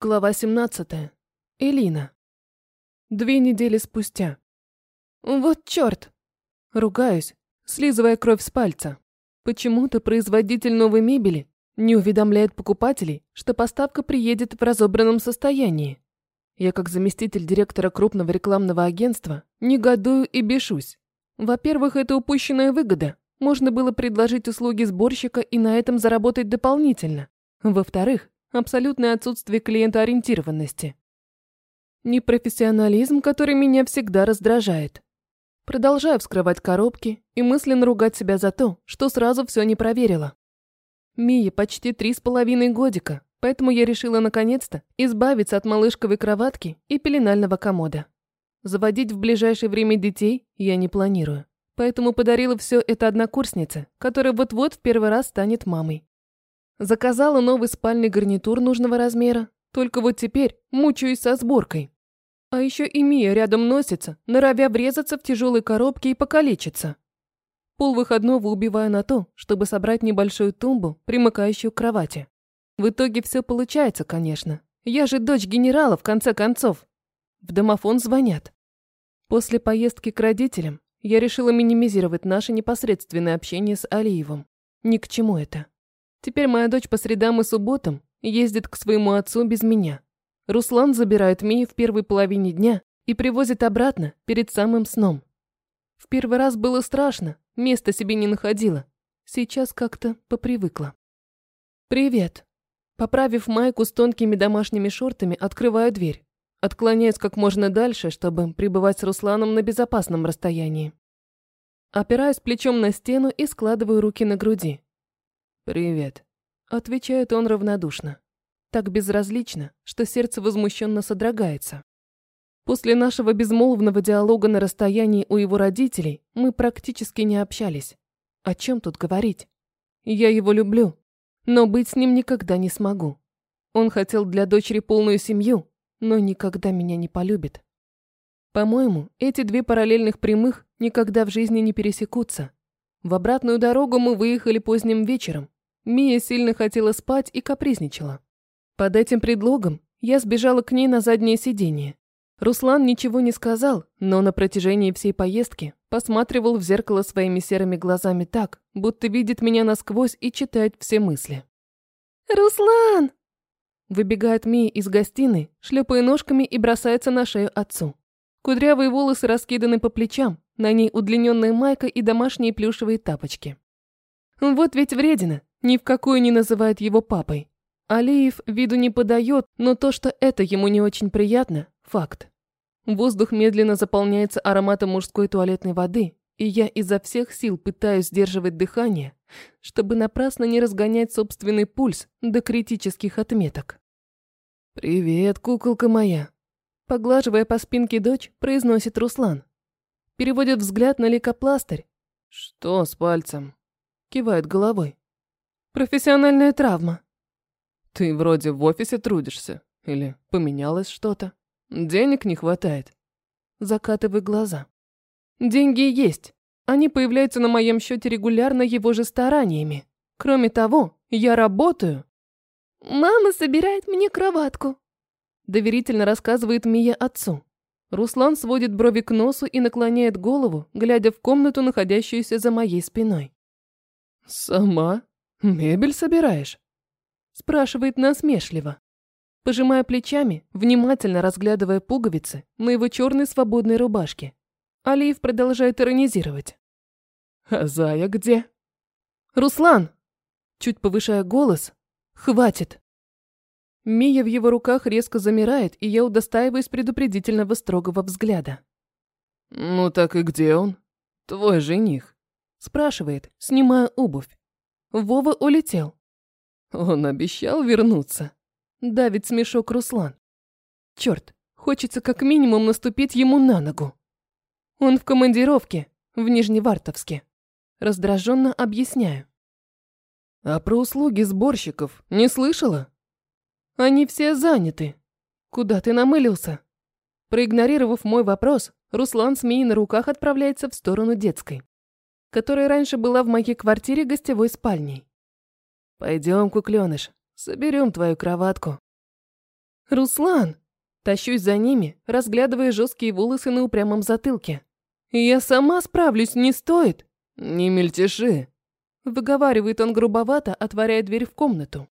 Глава 17. Элина. Две недели спустя. Вот чёрт! Ругаюсь, слизывая кровь с пальца. Почему-то производитель новой мебели не уведомляет покупателей, что поставка приедет в разобранном состоянии. Я, как заместитель директора крупного рекламного агентства, негодую и бешусь. Во-первых, это упущенная выгода. Можно было предложить услуги сборщика и на этом заработать дополнительно. Во-вторых, абсолютное отсутствие клиентоориентированности. Непрофессионализм, который меня всегда раздражает. Продолжаю вскрывать коробки и мысленно ругать себя за то, что сразу все не проверила. Мия почти три с половиной годика, поэтому я решила наконец-то избавиться от малышковой кроватки и пеленального комода. Заводить в ближайшее время детей я не планирую, поэтому подарила все это однокурснице, которая вот-вот в первый раз станет мамой. Заказала новый спальный гарнитур нужного размера, только вот теперь мучаюсь со сборкой. А еще и Мия рядом носится, норовя врезаться в тяжелые коробки и покалечиться. Пол выходного убиваю на то, чтобы собрать небольшую тумбу, примыкающую к кровати. В итоге все получается, конечно. Я же дочь генерала, в конце концов. В домофон звонят. После поездки к родителям я решила минимизировать наше непосредственное общение с Алиевым. Ни к чему это. Теперь моя дочь по средам и субботам ездит к своему отцу без меня. Руслан забирает Мию в первой половине дня и привозит обратно перед самым сном. В первый раз было страшно, места себе не находила. Сейчас как-то попривыкла. «Привет». Поправив майку с тонкими домашними шортами, открываю дверь. Отклоняюсь как можно дальше, чтобы пребывать с Русланом на безопасном расстоянии. Опираюсь плечом на стену и складываю руки на груди. «Привет», — отвечает он равнодушно. Так безразлично, что сердце возмущенно содрогается. После нашего безмолвного диалога на расстоянии у его родителей мы практически не общались. О чем тут говорить? Я его люблю, но быть с ним никогда не смогу. Он хотел для дочери полную семью, но никогда меня не полюбит. По-моему, эти две параллельных прямых никогда в жизни не пересекутся. В обратную дорогу мы выехали поздним вечером, Мия сильно хотела спать и капризничала. Под этим предлогом я сбежала к ней на заднее сиденье. Руслан ничего не сказал, но на протяжении всей поездки посматривал в зеркало своими серыми глазами так, будто видит меня насквозь и читает все мысли. «Руслан!» Выбегает Мия из гостиной, шлепая ножками и бросается на шею отцу. Кудрявые волосы раскиданы по плечам, на ней удлиненная майка и домашние плюшевые тапочки. Вот ведь вредина, ни в какую не называет его папой. Алиев виду не подает, но то, что это ему не очень приятно – факт. Воздух медленно заполняется ароматом мужской туалетной воды, и я изо всех сил пытаюсь сдерживать дыхание, чтобы напрасно не разгонять собственный пульс до критических отметок. «Привет, куколка моя!» Поглаживая по спинке дочь, произносит Руслан. Переводит взгляд на лейкопластырь. «Что с пальцем?» Кивает головой. Профессиональная травма. Ты вроде в офисе трудишься. Или поменялось что-то? Денег не хватает. Закатывай глаза. Деньги есть. Они появляются на моем счете регулярно его же стараниями. Кроме того, я работаю. Мама собирает мне кроватку. Доверительно рассказывает Мия отцу. Руслан сводит брови к носу и наклоняет голову, глядя в комнату, находящуюся за моей спиной. «Сама?» «Мебель собираешь?» Спрашивает насмешливо. Пожимая плечами, внимательно разглядывая пуговицы на его черной свободной рубашке. Алиев продолжает иронизировать. «А Зая где?» «Руслан!» Чуть повышая голос. «Хватит!» Мия в его руках резко замирает, и я удостаиваюсь предупредительного строгого взгляда. «Ну так и где он? Твой жених?» Спрашивает, снимая обувь. Вова улетел. Он обещал вернуться. Давит смешок Руслан. Черт, хочется как минимум наступить ему на ногу. Он в командировке, в Нижневартовске. Раздраженно объясняю. А про услуги сборщиков не слышала? Они все заняты. Куда ты намылился? Проигнорировав мой вопрос, Руслан с Мией на руках отправляется в сторону детской которая раньше была в моей квартире гостевой спальней. Пойдем, кукленыш, соберем твою кроватку. «Руслан!» Тащусь за ними, разглядывая жесткие волосы на упрямом затылке. «Я сама справлюсь, не стоит!» «Не мельтеши!» Выговаривает он грубовато, отворяя дверь в комнату.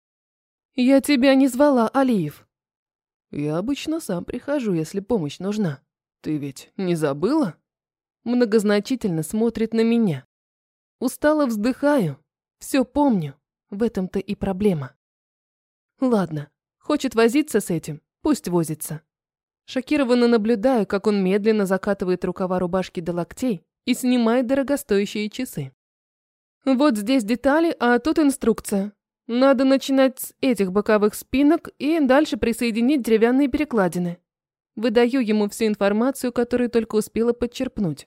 «Я тебя не звала, Алиев!» «Я обычно сам прихожу, если помощь нужна. Ты ведь не забыла?» Многозначительно смотрит на меня. Устало вздыхаю. Все помню. В этом-то и проблема. Ладно, хочет возиться с этим, пусть возится. Шокированно наблюдаю, как он медленно закатывает рукава рубашки до локтей и снимает дорогостоящие часы. Вот здесь детали, а тут инструкция. Надо начинать с этих боковых спинок и дальше присоединить деревянные перекладины. Выдаю ему всю информацию, которую только успела подчерпнуть.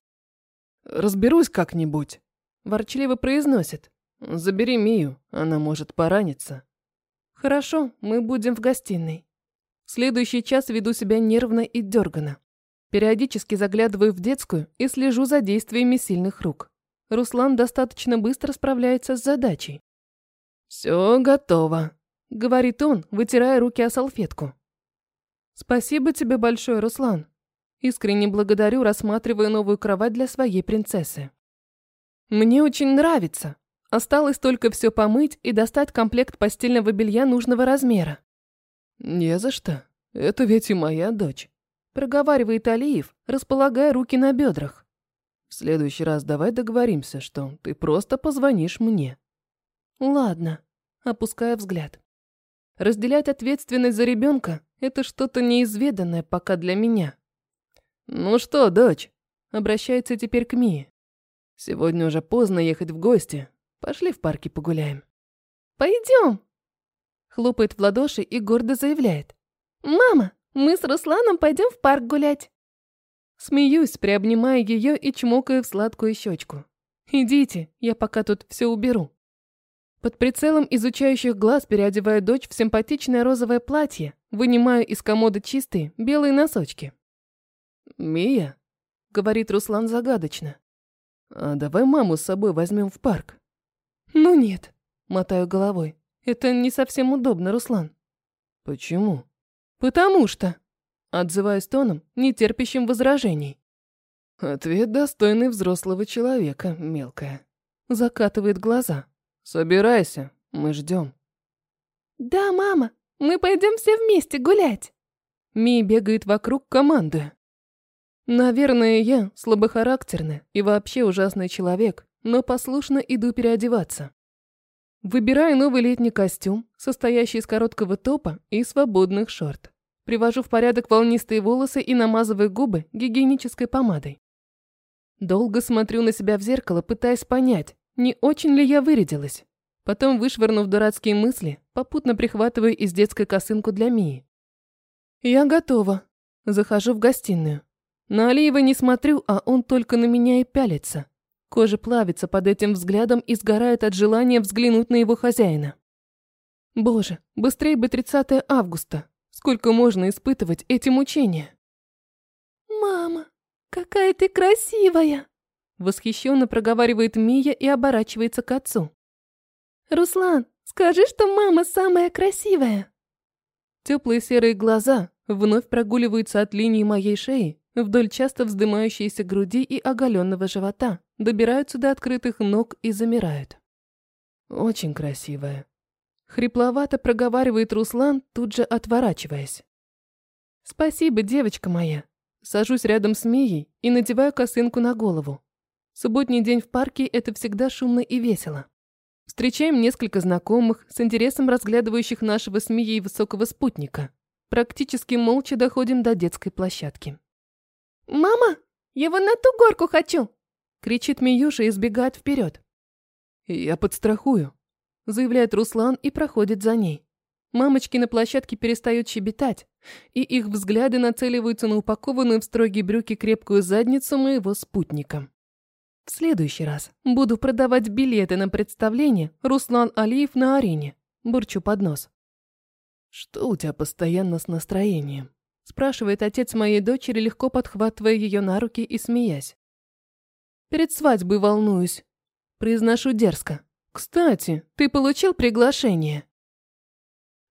«Разберусь как-нибудь», – ворчливо произносит. «Забери Мию, она может пораниться». Хорошо, мы будем в гостиной. В следующий час веду себя нервно и дергано. Периодически заглядываю в детскую и слежу за действиями сильных рук. Руслан достаточно быстро справляется с задачей. «Все готово», — говорит он, вытирая руки о салфетку. «Спасибо тебе большое, Руслан. Искренне благодарю, рассматривая новую кровать для своей принцессы. Мне очень нравится, Осталось только все помыть и достать комплект постельного белья нужного размера. «Не за что. Это ведь и моя дочь», – проговаривает Алиев, располагая руки на бедрах. «В следующий раз давай договоримся, что ты просто позвонишь мне». «Ладно», – опуская взгляд. Разделять ответственность за ребенка – это что-то неизведанное пока для меня. «Ну что, дочь?» – обращается теперь к Мии. «Сегодня уже поздно ехать в гости, Пошли в парке погуляем. Пойдем. Хлопает в ладоши и гордо заявляет. Мама, мы с Русланом пойдем в парк гулять. Смеюсь, приобнимая ее и чмокаю в сладкую щечку. Идите, я пока тут все уберу. Под прицелом изучающих глаз переодеваю дочь в симпатичное розовое платье, вынимаю из комода чистые белые носочки. «Мия», — говорит Руслан загадочно, — «а давай маму с собой возьмем в парк». «Ну нет», — мотаю головой. «Это не совсем удобно, Руслан». «Почему?» «Потому что...» Отзываюсь тоном, не терпящим возражений. «Ответ достойный взрослого человека, мелкая». Закатывает глаза. «Собирайся, мы ждем». «Да, мама, мы пойдем все вместе гулять». Ми бегает вокруг, командуя. Наверное, я слабохарактерный и вообще ужасный человек, но послушно иду переодеваться. Выбираю новый летний костюм, состоящий из короткого топа и свободных шорт. Привожу в порядок волнистые волосы и намазываю губы гигиенической помадой. Долго смотрю на себя в зеркало, пытаясь понять, не очень ли я вырядилась. Потом, вышвырнув дурацкие мысли, попутно прихватываю из детской косынку для Мии. Я готова. Захожу в гостиную. На Алиева не смотрю, а он только на меня и пялится. Кожа плавится под этим взглядом и сгорает от желания взглянуть на его хозяина. Боже, быстрее бы 30 августа. Сколько можно испытывать эти мучения? «Мама, какая ты красивая!» Восхищенно проговаривает Мия и оборачивается к отцу. «Руслан, скажи, что мама самая красивая!» Теплые серые глаза вновь прогуливаются от линии моей шеи вдоль часто вздымающейся груди и оголенного живота, добираются до открытых ног и замирают. Очень красивая. Хрипловато проговаривает Руслан, тут же отворачиваясь. Спасибо, девочка моя. Сажусь рядом с Мией и надеваю косынку на голову. Субботний день в парке – это всегда шумно и весело. Встречаем несколько знакомых, с интересом разглядывающих нашего с Мией высокого спутника. Практически молча доходим до детской площадки. «Мама, я вон на ту горку хочу!» Кричит Миюша и сбегает вперед. «Я подстрахую», заявляет Руслан и проходит за ней. Мамочки на площадке перестают щебетать, и их взгляды нацеливаются на упакованную в строгие брюки крепкую задницу моего спутника. В следующий раз буду продавать билеты на представление «Руслан Алиев на арене». Бурчу под нос. «Что у тебя постоянно с настроением?» Спрашивает отец моей дочери, легко подхватывая ее на руки и смеясь. Перед свадьбой волнуюсь. Произношу дерзко. Кстати, ты получил приглашение?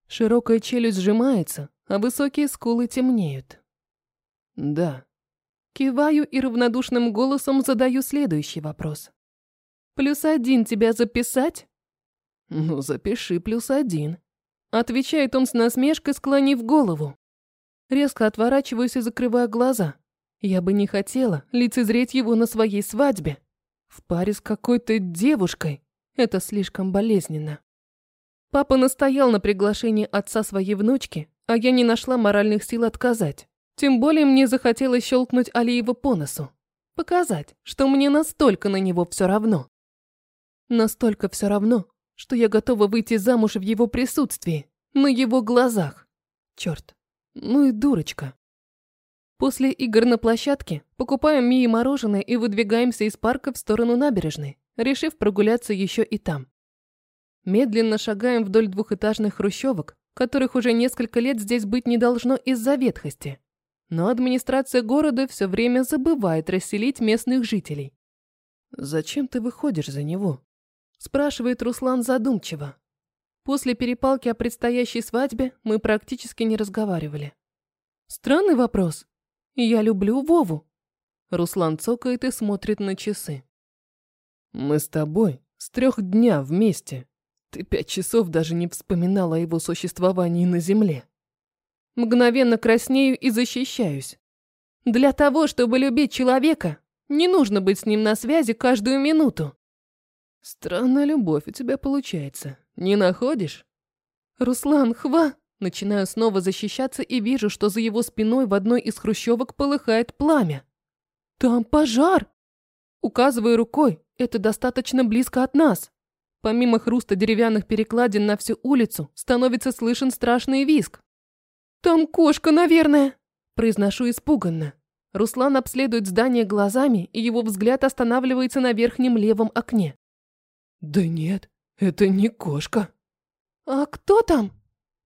Широкая челюсть сжимается, а высокие скулы темнеют. Да. Киваю и равнодушным голосом задаю следующий вопрос. «Плюс один тебя записать?» «Ну, запиши плюс один», — отвечает он с насмешкой, склонив голову. Резко отворачиваюсь и закрываю глаза. Я бы не хотела лицезреть его на своей свадьбе. В паре с какой-то девушкой. Это слишком болезненно. Папа настоял на приглашении отца своей внучки, а я не нашла моральных сил отказать. Тем более мне захотелось щелкнуть Алиева по носу. Показать, что мне настолько на него все равно. Настолько все равно, что я готова выйти замуж в его присутствии, на его глазах. Черт, ну и дурочка. После игр на площадке покупаем Мии мороженое и выдвигаемся из парка в сторону набережной, решив прогуляться еще и там. Медленно шагаем вдоль двухэтажных хрущевок, которых уже несколько лет здесь быть не должно из-за ветхости. Но администрация города все время забывает расселить местных жителей. «Зачем ты выходишь за него?» – спрашивает Руслан задумчиво. После перепалки о предстоящей свадьбе мы практически не разговаривали. Странный вопрос. Я люблю Вову. Руслан цокает и смотрит на часы. Мы с тобой с трех дня вместе. Ты пять часов даже не вспоминала о его существовании на земле. Мгновенно краснею и защищаюсь. Для того, чтобы любить человека, не нужно быть с ним на связи каждую минуту. Странная любовь у тебя получается. Не находишь? Руслан, хва! Начинаю снова защищаться и вижу, что за его спиной в одной из хрущевок полыхает пламя. Там пожар! Указываю рукой, это достаточно близко от нас. Помимо хруста деревянных перекладин на всю улицу, становится слышен страшный визг. «Там кошка, наверное!» Произношу испуганно. Руслан обследует здание глазами, и его взгляд останавливается на верхнем левом окне. «Да нет, это не кошка». «А кто там?»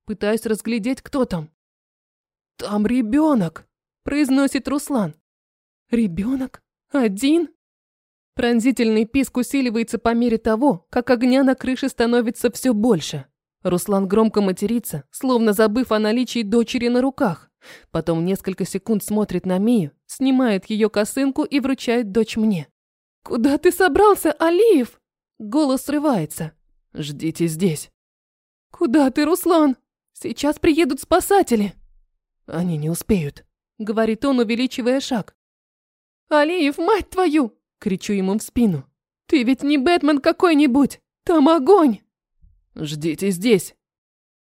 Пытаюсь разглядеть, кто там. «Там ребенок!» – произносит Руслан. «Ребенок? Один?» Пронзительный писк усиливается по мере того, как огня на крыше становится все больше. Руслан громко матерится, словно забыв о наличии дочери на руках. Потом несколько секунд смотрит на Мию, снимает ее косынку и вручает дочь мне. «Куда ты собрался, Алиев?» Голос срывается. «Ждите здесь». «Куда ты, Руслан? Сейчас приедут спасатели». «Они не успеют», — говорит он, увеличивая шаг. «Алиев, мать твою!» Кричу ему в спину. «Ты ведь не Бэтмен какой-нибудь! Там огонь!» «Ждите здесь!»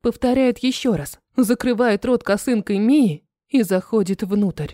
Повторяет еще раз, закрывает рот косынкой Мии и заходит внутрь.